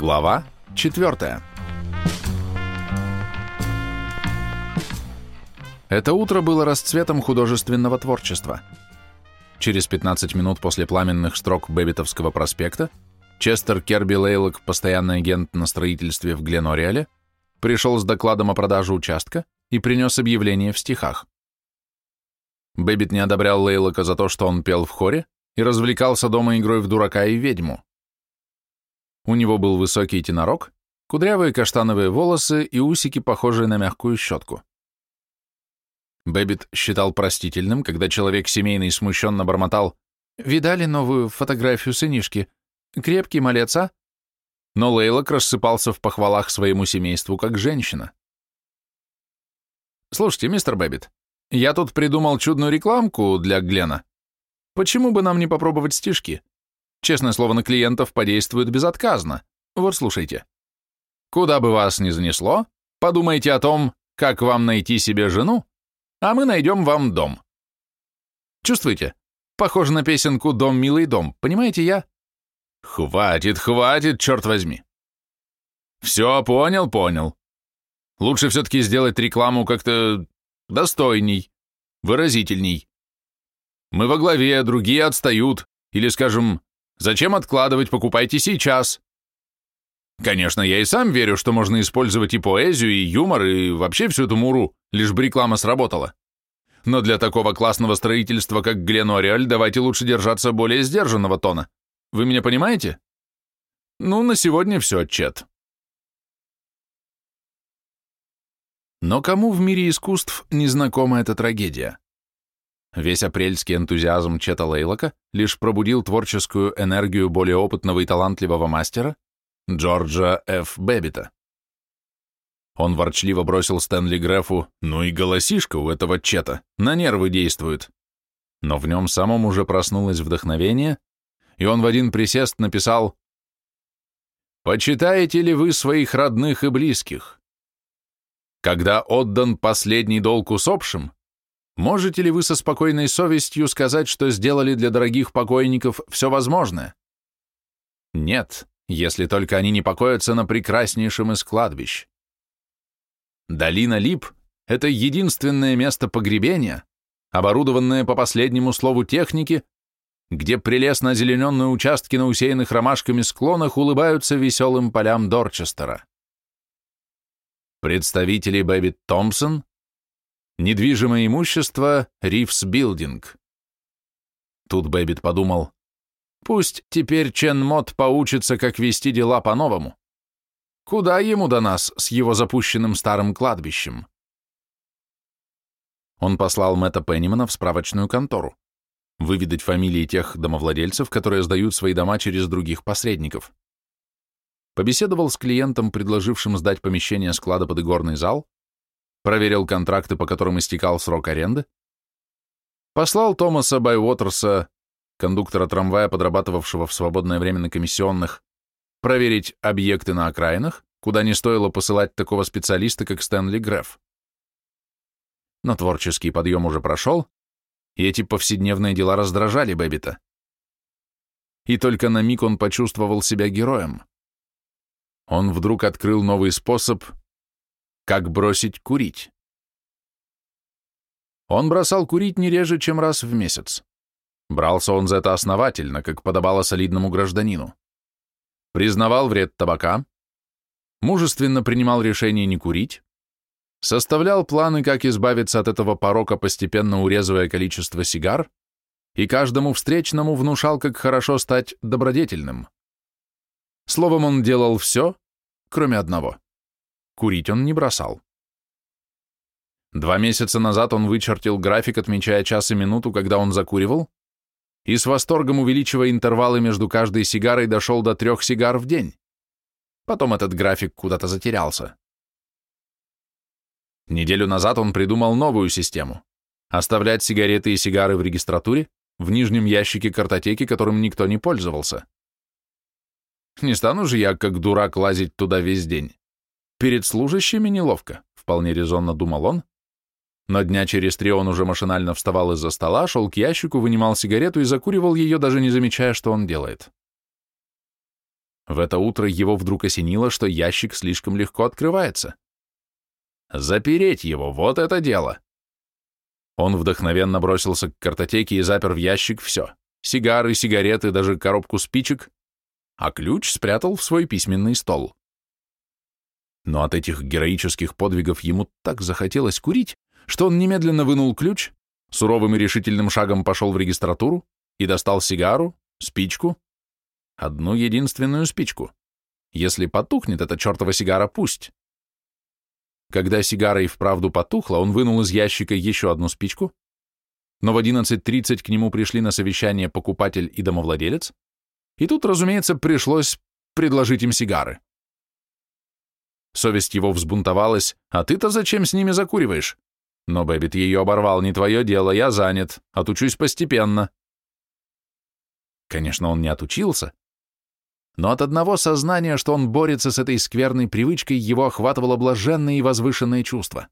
Глава 4. Это утро было расцветом художественного творчества. Через 15 минут после пламенных строк Бэббитовского проспекта Честер Керби Лейлок, постоянный агент на строительстве в Гленориале, пришел с докладом о продаже участка и принес объявление в стихах. Бэббит не одобрял Лейлока за то, что он пел в хоре и развлекался дома игрой в дурака и ведьму. У него был высокий тенорок, кудрявые каштановые волосы и усики, похожие на мягкую щетку. Бэббит считал простительным, когда человек семейный смущенно бормотал «Видали новую фотографию сынишки? Крепкий малец, а?» Но Лейлок рассыпался в похвалах своему семейству как женщина. «Слушайте, мистер Бэббит, я тут придумал чудную рекламку для Глена. Почему бы нам не попробовать стишки? Честное слово, на клиентов подействует безотказно. Вот слушайте. Куда бы вас ни занесло, подумайте о том, как вам найти себе жену, а мы найдем вам дом. Чувствуете? Похоже на песенку «Дом, милый дом», понимаете я? Хватит, хватит, черт возьми. Все, понял, понял. Лучше все-таки сделать рекламу как-то достойней, выразительней. Мы во главе, другие отстают, или, скажем, Зачем откладывать, покупайте сейчас. Конечно, я и сам верю, что можно использовать и поэзию, и юмор, и вообще всю эту муру, лишь бы реклама сработала. Но для такого классного строительства, как Гленориаль, давайте лучше держаться более сдержанного тона. Вы меня понимаете? Ну, на сегодня все, Чет. Но кому в мире искусств не знакома эта трагедия? Весь апрельский энтузиазм Чета Лейлока лишь пробудил творческую энергию более опытного и талантливого мастера Джорджа Ф. Бэббита. Он ворчливо бросил Стэнли Грефу, ну и голосишка у этого Чета, на нервы действует. Но в нем самом уже проснулось вдохновение, и он в один присест написал «Почитаете ли вы своих родных и близких? Когда отдан последний долг усопшим, Можете ли вы со спокойной совестью сказать, что сделали для дорогих покойников все возможное? Нет, если только они не покоятся на прекраснейшем из кладбищ. Долина Лип — это единственное место погребения, оборудованное по последнему слову техники, где прелестно озелененные участки на усеянных ромашками склонах улыбаются веселым полям Дорчестера. Представители Бэббит Томпсон Недвижимое имущество Ривс Билдинг. Тут Бэббит подумал, пусть теперь Чэн Мотт поучится, как вести дела по-новому. Куда ему до нас с его запущенным старым кладбищем? Он послал Мэтта Пеннимана в справочную контору, выведать фамилии тех домовладельцев, которые сдают свои дома через других посредников. Побеседовал с клиентом, предложившим сдать помещение склада под игорный зал, проверил контракты, по которым истекал срок аренды, послал Томаса Байуотерса, кондуктора трамвая, подрабатывавшего в свободное время на комиссионных, проверить объекты на окраинах, куда не стоило посылать такого специалиста, как Стэнли Греф. Но творческий подъем уже прошел, и эти повседневные дела раздражали Бэббита. И только на миг он почувствовал себя героем. Он вдруг открыл новый способ как бросить курить? Он бросал курить не реже, чем раз в месяц. Брался он за это основательно, как подобало солидному гражданину. Признавал вред табака, мужественно принимал решение не курить, составлял планы, как избавиться от этого порока, постепенно урезывая количество сигар, и каждому встречному внушал, как хорошо стать добродетельным. Словом, он делал все, кроме одного. Курить он не бросал. Два месяца назад он вычертил график, отмечая час и минуту, когда он закуривал, и с восторгом увеличивая интервалы между каждой сигарой дошел до трех сигар в день. Потом этот график куда-то затерялся. Неделю назад он придумал новую систему — оставлять сигареты и сигары в регистратуре, в нижнем ящике картотеки, которым никто не пользовался. Не стану же я, как дурак, лазить туда весь день. Перед служащими неловко, вполне резонно думал он, но дня через три он уже машинально вставал из-за стола, шел к ящику, вынимал сигарету и закуривал ее, даже не замечая, что он делает. В это утро его вдруг осенило, что ящик слишком легко открывается. Запереть его, вот это дело. Он вдохновенно бросился к картотеке и запер в ящик все. Сигары, сигареты, даже коробку спичек, а ключ спрятал в свой письменный стол. Но от этих героических подвигов ему так захотелось курить, что он немедленно вынул ключ, суровым и решительным шагом пошел в регистратуру и достал сигару, спичку, одну единственную спичку. Если потухнет эта чертова сигара, пусть. Когда сигара и вправду потухла, он вынул из ящика еще одну спичку, но в 11.30 к нему пришли на совещание покупатель и домовладелец, и тут, разумеется, пришлось предложить им сигары. Совесть его взбунтовалась, а ты-то зачем с ними закуриваешь? Но Бэббит ее оборвал, не твое дело, я занят, отучусь постепенно. Конечно, он не отучился, но от одного сознания, что он борется с этой скверной привычкой, его охватывало блаженное и возвышенное чувство.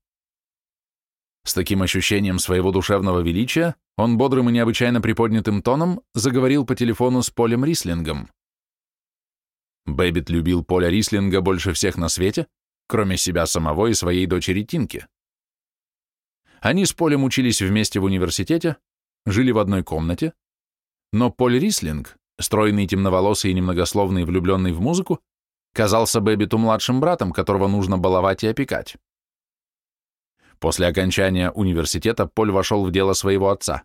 С таким ощущением своего душевного величия он бодрым и необычайно приподнятым тоном заговорил по телефону с Полем Рислингом. Бэббит любил Поля Рислинга больше всех на свете, кроме себя самого и своей дочери Тинки. Они с Полем учились вместе в университете, жили в одной комнате, но Поль Рислинг стройный, темноволосый и немногословный, влюбленный в музыку, казался Бэббиту младшим братом, которого нужно баловать и опекать. После окончания университета Поль вошел в дело своего отца.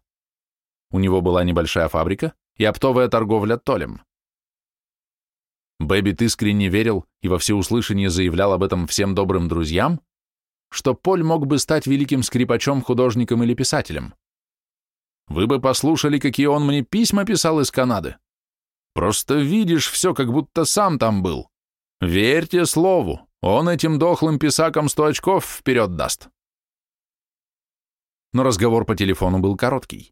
У него была небольшая фабрика и оптовая торговля толем. Бэббит искренне верил и во всеуслышание заявлял об этом всем добрым друзьям, что Поль мог бы стать великим скрипачом, художником или писателем. Вы бы послушали, какие он мне письма писал из Канады. Просто видишь все, как будто сам там был. Верьте слову, он этим дохлым писакам сто очков вперед даст. Но разговор по телефону был короткий.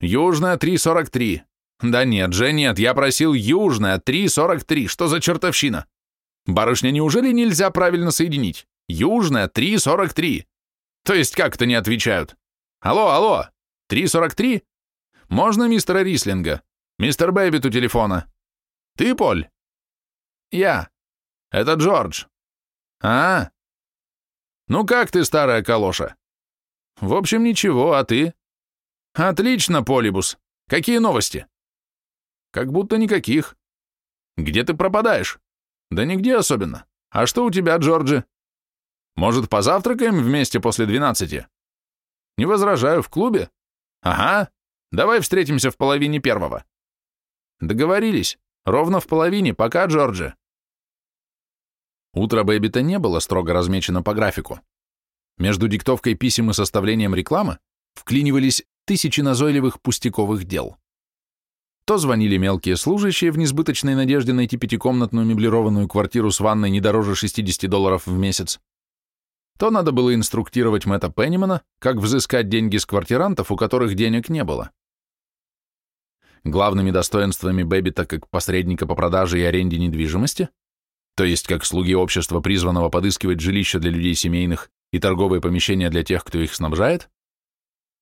«Южная 343». «Да нет же, нет, я просил Южная 343. Что за чертовщина? Барышня, неужели нельзя правильно соединить? Южная 343. То есть как это не отвечают. Алло, алло, 343? Можно мистера Рислинга? «Мистер Бэббит у телефона». «Ты, Поль?» «Я. Это Джордж». «А? Ну как ты, старая калоша?» «В общем, ничего, а ты?» «Отлично, Полибус. Какие новости?» «Как будто никаких». «Где ты пропадаешь?» «Да нигде особенно. А что у тебя, Джорджи?» «Может, позавтракаем вместе после двенадцати?» «Не возражаю, в клубе?» «Ага. Давай встретимся в половине первого». Договорились. Ровно в половине. Пока, Джорджи. Утро Бэббита не было строго размечено по графику. Между диктовкой писем и составлением рекламы вклинивались тысячи назойливых пустяковых дел. То звонили мелкие служащие в несбыточной надежде найти пятикомнатную меблированную квартиру с ванной не дороже 60 долларов в месяц, то надо было инструктировать Мэтта Пеннимана, как взыскать деньги с квартирантов, у которых денег не было. Главными достоинствами Бэббита как посредника по продаже и аренде недвижимости, то есть как слуги общества, призванного подыскивать жилища для людей семейных и торговые помещения для тех, кто их снабжает,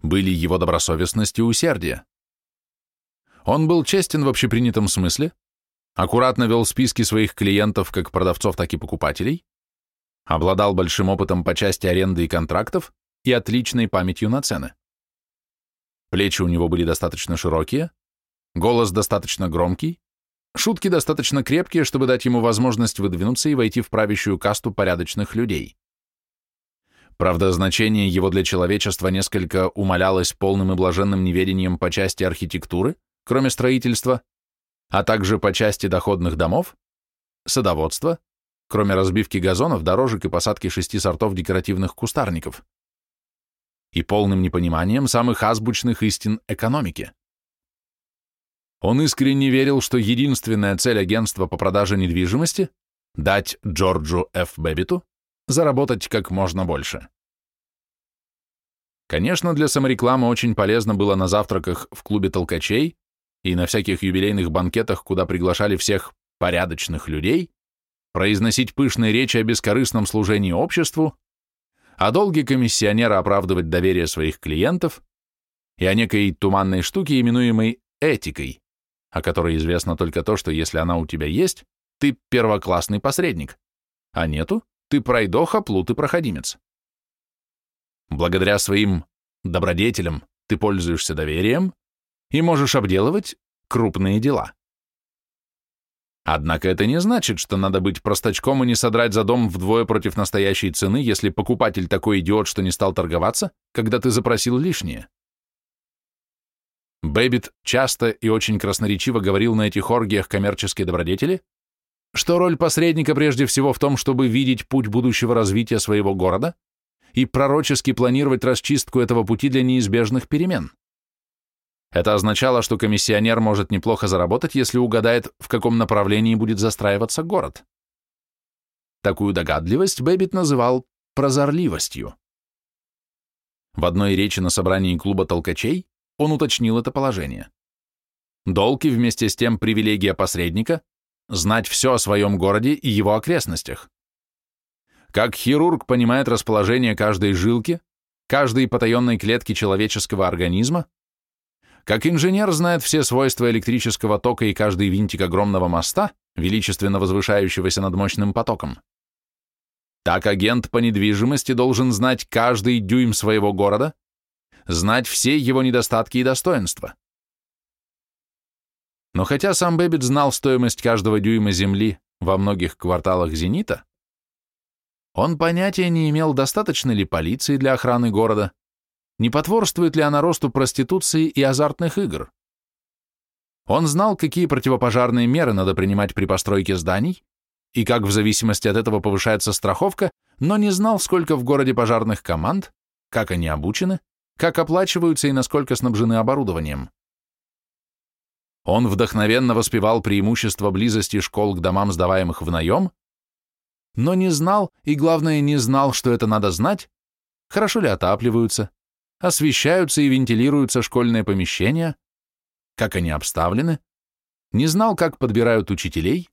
были его добросовестность и усердие. Он был честен в общепринятом смысле, аккуратно вел списки своих клиентов как продавцов, так и покупателей, обладал большим опытом по части аренды и контрактов и отличной памятью на цены. Плечи у него были достаточно широкие, Голос достаточно громкий, шутки достаточно крепкие, чтобы дать ему возможность выдвинуться и войти в правящую касту порядочных людей. Правда, значение его для человечества несколько умалялось полным и блаженным неведением по части архитектуры, кроме строительства, а также по части доходных домов, садоводства, кроме разбивки газонов, дорожек и посадки шести сортов декоративных кустарников, и полным непониманием самых азбучных истин экономики. Он искренне верил, что единственная цель агентства по продаже недвижимости – дать Джорджу Ф. Бэббиту заработать как можно больше. Конечно, для саморекламы очень полезно было на завтраках в клубе толкачей и на всяких юбилейных банкетах, куда приглашали всех порядочных людей, произносить пышные речи о бескорыстном служении обществу, о долге комиссионера оправдывать доверие своих клиентов и о некой туманной штуке, именуемой этикой, о которой известно только то, что если она у тебя есть, ты первоклассный посредник. А нету, ты пройдоха, плут и проходимец. Благодаря своим добродетелям ты пользуешься доверием и можешь обделывать крупные дела. Однако это не значит, что надо быть простачком и не содрать за дом вдвое против настоящей цены, если покупатель такой идиот, что не стал торговаться, когда ты запросил лишнее. Бэббит часто и очень красноречиво говорил на этих оргиях коммерческой добродетели, что роль посредника прежде всего в том, чтобы видеть путь будущего развития своего города и пророчески планировать расчистку этого пути для неизбежных перемен. Это означало, что комиссионер может неплохо заработать, если угадает, в каком направлении будет застраиваться город. Такую догадливость Бэббит называл прозорливостью. В одной речи на собрании клуба толкачей он уточнил это положение. Долг и вместе с тем привилегия посредника – знать все о своем городе и его окрестностях. Как хирург понимает расположение каждой жилки, каждой потаенной клетки человеческого организма, как инженер знает все свойства электрического тока и каждый винтик огромного моста, величественно возвышающегося над мощным потоком, так агент по недвижимости должен знать каждый дюйм своего города, знать все его недостатки и достоинства. Но хотя сам Бэббит знал стоимость каждого дюйма земли во многих кварталах «Зенита», он понятия не имел, достаточно ли полиции для охраны города, не потворствует ли она росту проституции и азартных игр. Он знал, какие противопожарные меры надо принимать при постройке зданий и как в зависимости от этого повышается страховка, но не знал, сколько в городе пожарных команд, как они обучены, как оплачиваются и насколько снабжены оборудованием. Он вдохновенно воспевал преимущество близости школ к домам, сдаваемых в наем, но не знал, и главное, не знал, что это надо знать, хорошо ли отапливаются, освещаются и вентилируются школьные помещения, как они обставлены, не знал, как подбирают учителей,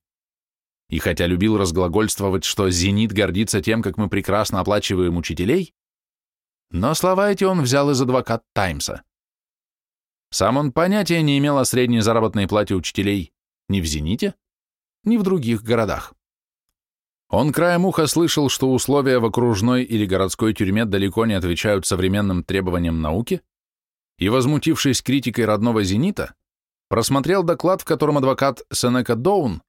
и хотя любил разглагольствовать, что «Зенит» гордится тем, как мы прекрасно оплачиваем учителей, но слова эти он взял из адвокат Таймса. Сам он понятия не имел о средней заработной плате учителей ни в «Зените», ни в других городах. Он краем уха слышал, что условия в окружной или городской тюрьме далеко не отвечают современным требованиям науки, и, возмутившись критикой родного «Зенита», просмотрел доклад, в котором адвокат Сенека Доун,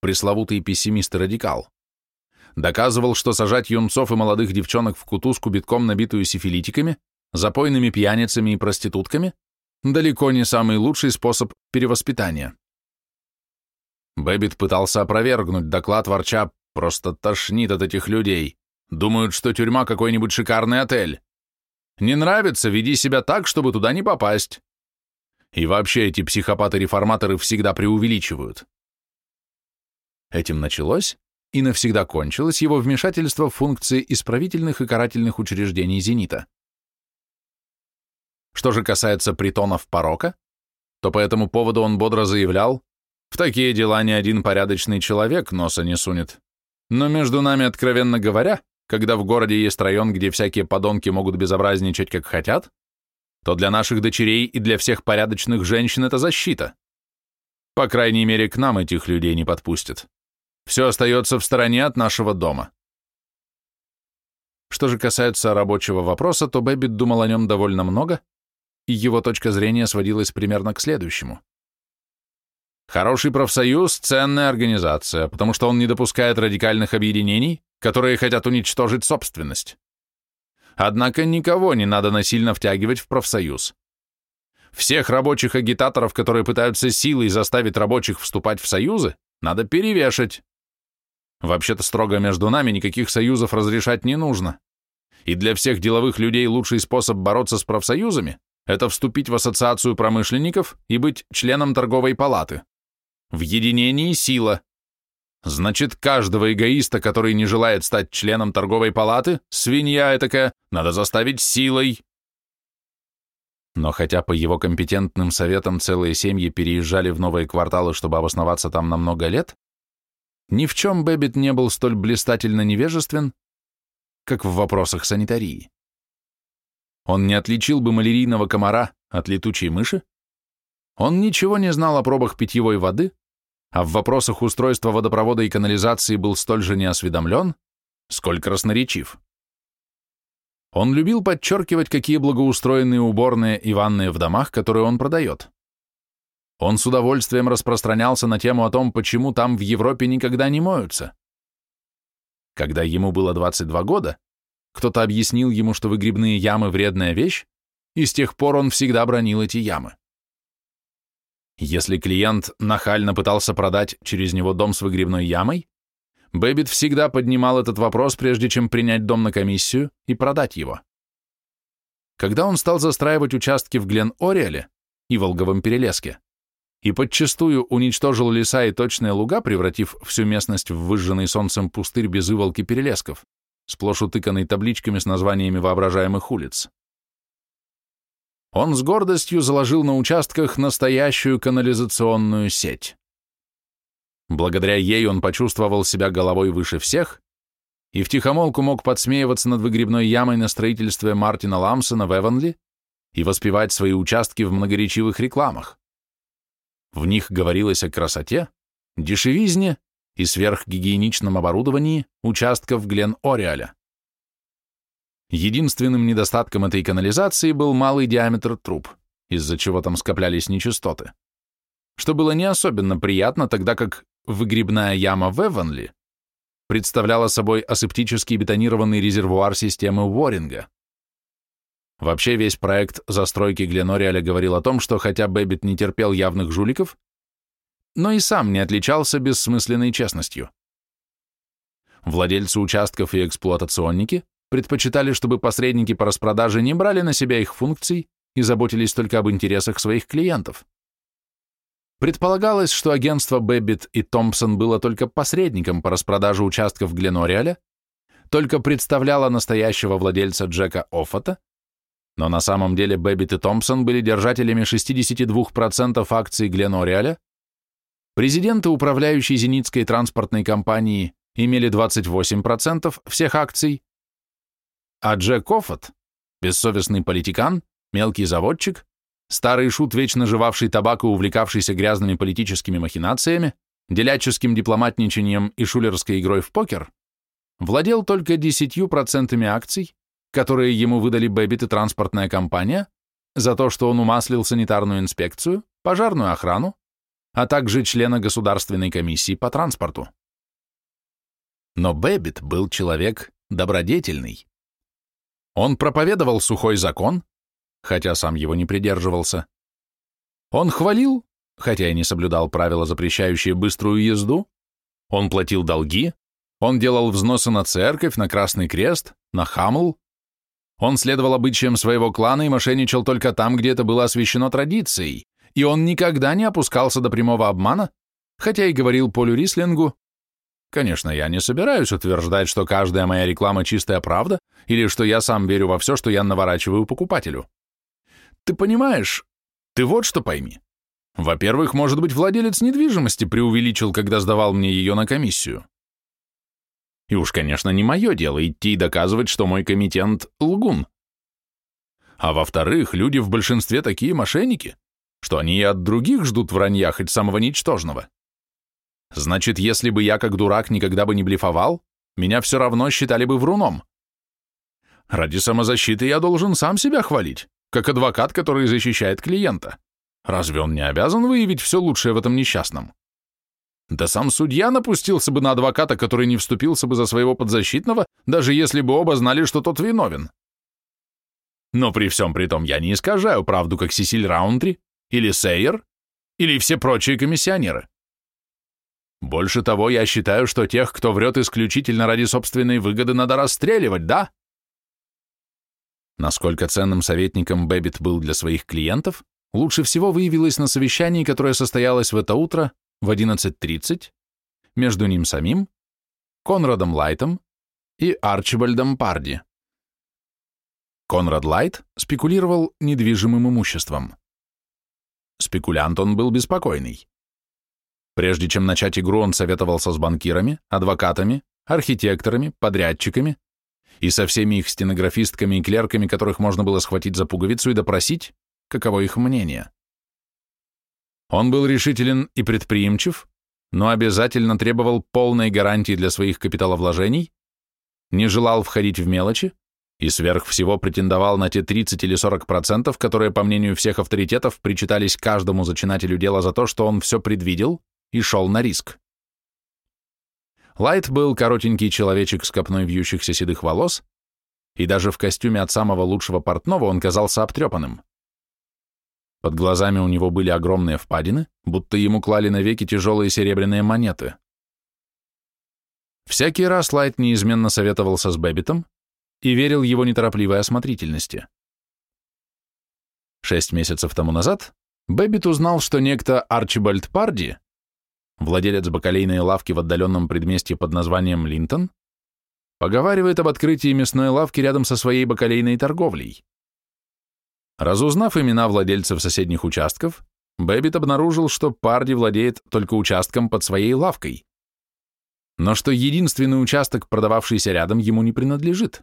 пресловутый пессимист и радикал, доказывал, что сажать юнцов и молодых девчонок в кутузку, битком набитую сифилитиками, запойными пьяницами и проститутками, далеко не самый лучший способ перевоспитания. Бэббит пытался опровергнуть доклад, ворча Просто тошнит от этих людей. Думают, что тюрьма какой-нибудь шикарный отель. Не нравится, веди себя так, чтобы туда не попасть. И вообще эти психопаты-реформаторы всегда преувеличивают. Этим началось и навсегда кончилось его вмешательство в функции исправительных и карательных учреждений «Зенита». Что же касается притонов порока, то по этому поводу он бодро заявлял, в такие дела ни один порядочный человек носа не сунет. Но между нами, откровенно говоря, когда в городе есть район, где всякие подонки могут безобразничать как хотят, то для наших дочерей и для всех порядочных женщин это защита. По крайней мере, к нам этих людей не подпустят. Все остается в стороне от нашего дома. Что же касается рабочего вопроса, то Бэббит думал о нем довольно много, и его точка зрения сводилась примерно к следующему. Хороший профсоюз – ценная организация, потому что он не допускает радикальных объединений, которые хотят уничтожить собственность. Однако никого не надо насильно втягивать в профсоюз. Всех рабочих агитаторов, которые пытаются силой заставить рабочих вступать в союзы, надо перевешать. Вообще-то строго между нами никаких союзов разрешать не нужно. И для всех деловых людей лучший способ бороться с профсоюзами – это вступить в ассоциацию промышленников и быть членом торговой палаты. В единении сила. Значит, каждого эгоиста, который не желает стать членом торговой палаты, свинья этакая, надо заставить силой. Но хотя по его компетентным советам целые семьи переезжали в новые кварталы, чтобы обосноваться там на много лет, ни в чем Бэббит не был столь блистательно невежествен, как в вопросах санитарии. Он не отличил бы малярийного комара от летучей мыши, он ничего не знал о пробах питьевой воды, а в вопросах устройства водопровода и канализации был столь же неосведомлен, сколько красноречив. Он любил подчеркивать, какие благоустроенные уборные и ванные в домах, которые он продает. Он с удовольствием распространялся на тему о том, почему там в Европе никогда не моются. Когда ему было 22 года, кто-то объяснил ему, что выгребные ямы – вредная вещь, и с тех пор он всегда бронил эти ямы. Если клиент нахально пытался продать через него дом с выгребной ямой, Бэббит всегда поднимал этот вопрос, прежде чем принять дом на комиссию и продать его. Когда он стал застраивать участки в Глен-Ориэле Иволговом перелеске, и подчистую уничтожил леса и сочные луга, превратив всю местность в выжженный солнцем пустырь без иволг и перелесков, сплошь утыканный табличками с названиями воображаемых улиц. Он с гордостью заложил на участках настоящую канализационную сеть. Благодаря ей он почувствовал себя головой выше всех и втихомолку мог подсмеиваться над выгребной ямой на строительстве Мартина Ламсона в Эванли и воспевать свои участки в многоречивых рекламах. В них говорилось о красоте, дешевизне и сверхгигиеничном оборудовании участков Глен-Ориаля. Единственным недостатком этой канализации был малый диаметр труб, из-за чего там скоплялись нечистоты, что было не особенно приятно, тогда как выгребная яма в Эвонли представляла собой асептический бетонированный резервуар системы Уоринга. Вообще весь проект застройки Глен-Ориэля говорил о том, что хотя Бэббит не терпел явных жуликов, но и сам не отличался бессмысленной честностью. Владельцы участков и эксплуатационники предпочитали, чтобы посредники по распродаже не брали на себя их функций и заботились только об интересах своих клиентов. Предполагалось, что агентство Бэббит и Томпсон было только посредником по распродаже участков Гленориаля, только представляло настоящего владельца Джека Оффата но на самом деле Бэббит и Томпсон были держателями 62% акций Гленориаля, президент и управляющий Зенитской транспортной компании имели 28% всех акций, а Джек Оффат, бессовестный политикан, мелкий заводчик, старый шут, вечно жевавший табак и увлекавшийся грязными политическими махинациями, деляческим дипломатничанием и шулерской игрой в покер, владел только 10% акций, которые ему выдали Бэббит и транспортная компания за то, что он умаслил санитарную инспекцию, пожарную охрану, а также члена Государственной комиссии по транспорту. Но Бэббит был человек добродетельный. Он проповедовал сухой закон, хотя сам его не придерживался. Он хвалил, хотя и не соблюдал правила, запрещающие быструю езду. Он платил долги, он делал взносы на церковь, на Красный Крест, на Хамл, он следовал обычаям своего клана и мошенничал только там, где это было освящено традицией, и он никогда не опускался до прямого обмана, хотя и говорил Полю Рислингу, «Конечно, я не собираюсь утверждать, что каждая моя реклама чистая правда, или что я сам верю во все, что я наворачиваю покупателю. Ты понимаешь, ты вот что пойми. Во-первых, может быть, владелец недвижимости преувеличил, когда сдавал мне ее на комиссию. И уж, конечно, не мое дело идти и доказывать, что мой комитент — лгун. А во-вторых, люди в большинстве такие мошенники, что они и от других ждут вранья, хоть самого ничтожного. Значит, если бы я, как дурак, никогда бы не блефовал, меня все равно считали бы вруном. Ради самозащиты я должен сам себя хвалить, как адвокат, который защищает клиента. Разве он не обязан выявить все лучшее в этом несчастном? Да сам судья напустился бы на адвоката, который не вступился бы за своего подзащитного, даже если бы оба знали, что тот виновен. Но при всем при том я не искажаю правду, как Сесиль Раунтри, или Сейер, или все прочие комиссионеры. Больше того, я считаю, что тех, кто врет исключительно ради собственной выгоды, надо расстреливать, да? Насколько ценным советником Бэббит был для своих клиентов, лучше всего выявилось на совещании, которое состоялось в это утро в 11.30 между ним самим, Конрадом Лайтом и Арчибальдом Парди. Конрад Лайт спекулировал недвижимым имуществом. Спекулянт он был беспокойный. Прежде чем начать игру, он советовался с банкирами, адвокатами, архитекторами, подрядчиками и со всеми их стенографистками и клерками, которых можно было схватить за пуговицу и допросить, каково их мнение. Он был решителен и предприимчив, но обязательно требовал полной гарантии для своих капиталовложений, не желал входить в мелочи и сверх всего претендовал на те 30 или 40 процентов, которые, по мнению всех авторитетов, причитались каждому зачинателю дела за то, что он все предвидел и шел на риск. Лайт был коротенький человечек с копной вьющихся седых волос, и даже в костюме от самого лучшего портного он казался обтрепанным. Под глазами у него были огромные впадины, будто ему клали на веки тяжелые серебряные монеты. Всякий раз Лайт неизменно советовался с Бэббитом и верил его неторопливой осмотрительности. Шесть месяцев тому назад Бэббит узнал, что некто Арчибальд Парди, владелец бакалейной лавки в отдаленном предместье под названием Линтон, поговаривает об открытии мясной лавки рядом со своей бакалейной торговлей. Разузнав имена владельцев соседних участков, Бэббит обнаружил, что Парди владеет только участком под своей лавкой, но что единственный участок, продававшийся рядом, ему не принадлежит.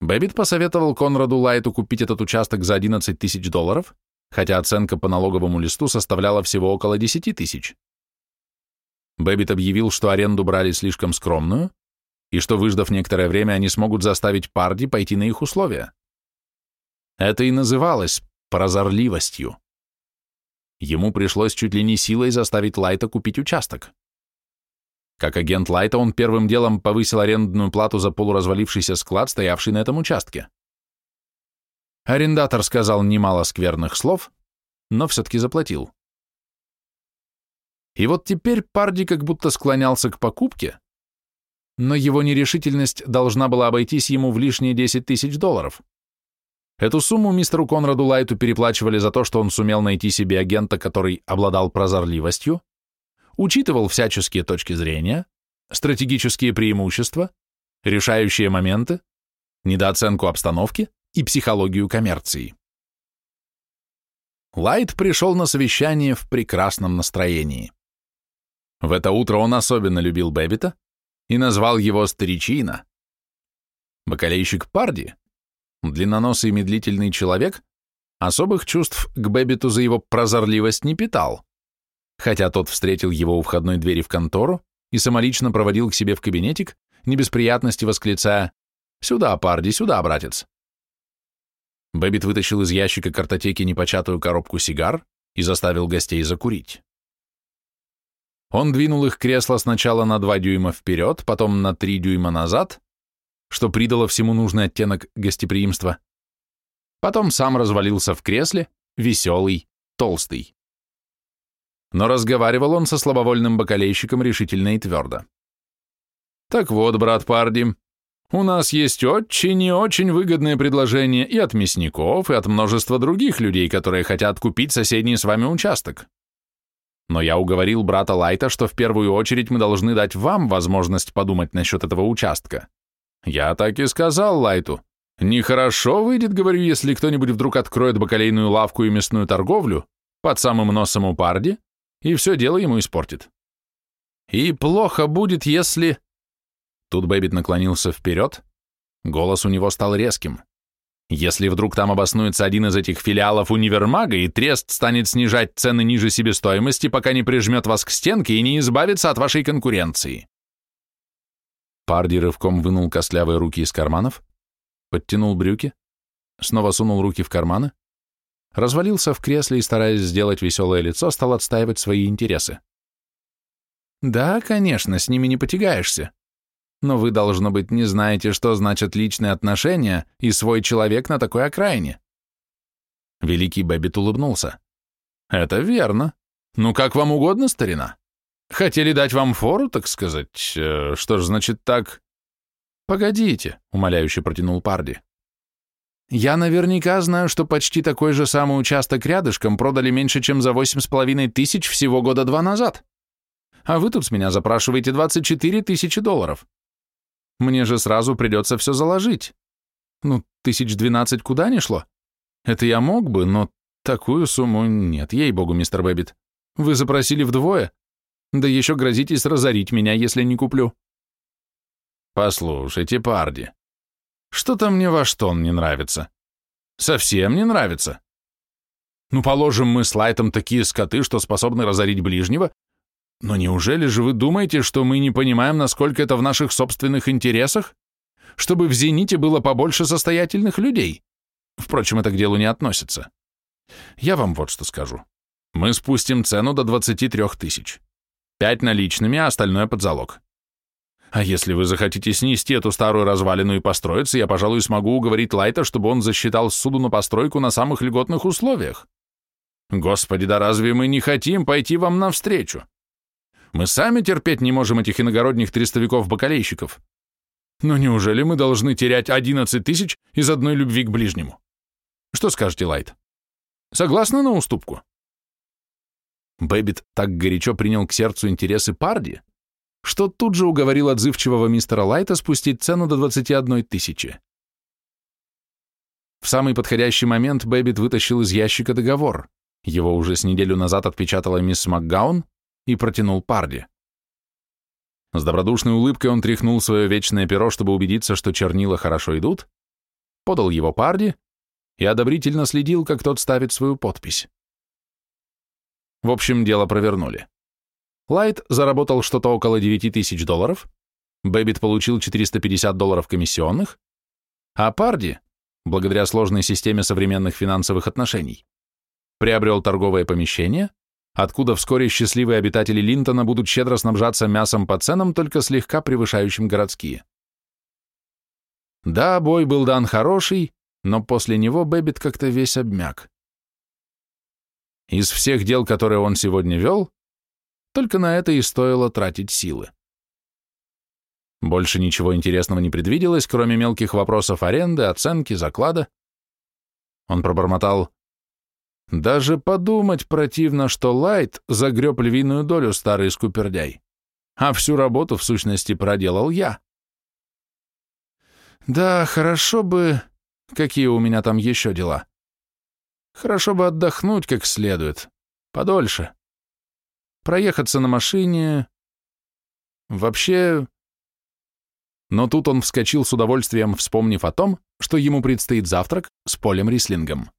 Бэббит посоветовал Конраду Лайту купить этот участок за 11 тысяч долларов, хотя оценка по налоговому листу составляла всего около 10 тысяч. Бэббит объявил, что аренду брали слишком скромную, и что, выждав некоторое время, они смогут заставить Парди пойти на их условия. Это и называлось прозорливостью. Ему пришлось чуть ли не силой заставить Лайта купить участок. Как агент Лайта он первым делом повысил арендную плату за полуразвалившийся склад, стоявший на этом участке. Арендатор сказал немало скверных слов, но все-таки заплатил. И вот теперь Парди как будто склонялся к покупке, но его нерешительность должна была обойтись ему в лишние 10 тысяч долларов. Эту сумму мистеру Конраду Лайту переплачивали за то, что он сумел найти себе агента, который обладал прозорливостью, учитывал всяческие точки зрения, стратегические преимущества, решающие моменты, недооценку обстановки и психологию коммерции. Лайт пришел на совещание в прекрасном настроении. В это утро он особенно любил Бэббита и назвал его «старичина». Бакалейщик Парди длинноносый медлительный человек, особых чувств к Бэббиту за его прозорливость не питал, хотя тот встретил его у входной двери в контору и самолично проводил к себе в кабинетик, не без приятности восклицая «Сюда, Парди, сюда, братец!». Бэббит вытащил из ящика картотеки непочатую коробку сигар и заставил гостей закурить. Он двинул их кресла сначала на два дюйма вперед, потом на три дюйма назад, что придало всему нужный оттенок гостеприимства. Потом сам развалился в кресле, веселый, толстый. Но разговаривал он со слабовольным бакалейщиком решительно и твердо. «Так вот, брат Парди, у нас есть очень и очень выгодное предложение и от мясников, и от множества других людей, которые хотят купить соседний с вами участок. Но я уговорил брата Лайта, что в первую очередь мы должны дать вам возможность подумать насчет этого участка. Я так и сказал Лайту. Нехорошо выйдет, говорю, если кто-нибудь вдруг откроет бакалейную лавку и мясную торговлю под самым носом у Парди и все дело ему испортит. И плохо будет, если... Тут Бэббит наклонился вперед, голос у него стал резким. Если вдруг там обоснуется один из этих филиалов универмага, и трест станет снижать цены ниже себестоимости, пока не прижмет вас к стенке и не избавится от вашей конкуренции. Парди рывком вынул костлявые руки из карманов, подтянул брюки, снова сунул руки в карманы, развалился в кресле и, стараясь сделать веселое лицо, стал отстаивать свои интересы. «Да, конечно, с ними не потягаешься. Но вы, должно быть, не знаете, что значат личные отношения и свой человек на такой окраине». Великий Бэббит улыбнулся. «Это верно. Ну, как вам угодно, старина?» Хотели дать вам фору, так сказать. Э, что ж, значит так? Погодите, умоляюще протянул Парди. Я наверняка знаю, что почти такой же самый участок рядышком продали меньше, чем за восемь с половиной тысяч всего года два назад. А вы тут с меня запрашиваете 24 тысячи долларов. Мне же сразу придется все заложить. Ну, тысяч двенадцать куда ни шло. Это я мог бы, но такую сумму нет, ей-богу, мистер Бэббит. Вы запросили вдвое, да еще грозитесь разорить меня, если не куплю. Послушайте, Парди, что-то мне ваш тон не нравится. Совсем не нравится. Ну, положим, мы с Лайтом такие скоты, что способны разорить ближнего, Но неужели же вы думаете, что мы не понимаем, насколько это в наших собственных интересах? Чтобы в «Зените» было побольше состоятельных людей? Впрочем, это к делу не относится. Я вам вот что скажу. Мы спустим цену до 23 тысяч. Пять наличными, а остальное под залог. А если вы захотите снести эту старую развалину и построиться, я, пожалуй, смогу уговорить Лайта, чтобы он засчитал суду на постройку на самых льготных условиях. Господи, да разве мы не хотим пойти вам навстречу? Мы сами терпеть не можем этих иногородних трестовиков-бакалейщиков. Но неужели мы должны терять 11 тысяч из одной любви к ближнему? Что скажете, Лайт? Согласны на уступку? Бэббит так горячо принял к сердцу интересы Парди, что тут же уговорил отзывчивого мистера Лайта спустить цену до 21 тысячи. В самый подходящий момент Бэббит вытащил из ящика договор. Его уже с неделю назад отпечатала мисс МакГаун и протянул Парди. С добродушной улыбкой он тряхнул свое вечное перо, чтобы убедиться, что чернила хорошо идут, подал его Парди и одобрительно следил, как тот ставит свою подпись. В общем, дело провернули. Лайт заработал что-то около 9 тысяч долларов, Бэббит получил 450 долларов комиссионных, а Парди, благодаря сложной системе современных финансовых отношений, приобрел торговое помещение, откуда вскоре счастливые обитатели Линтона будут щедро снабжаться мясом по ценам, только слегка превышающим городские. Да, бой был дан хороший, но после него Бэббит как-то весь обмяк. Из всех дел, которые он сегодня вел, только на это и стоило тратить силы. Больше ничего интересного не предвиделось, кроме мелких вопросов аренды, оценки, заклада. Он пробормотал. Даже подумать противно, что Лайт загреб львиную долю старый скупердяй, а всю работу, в сущности, проделал я. Да, хорошо бы... Какие у меня там еще дела? Хорошо бы отдохнуть как следует. Подольше проехаться на машине. Вообще... Но тут он вскочил с удовольствием, вспомнив о том, что ему предстоит завтрак с Полем Рислингом.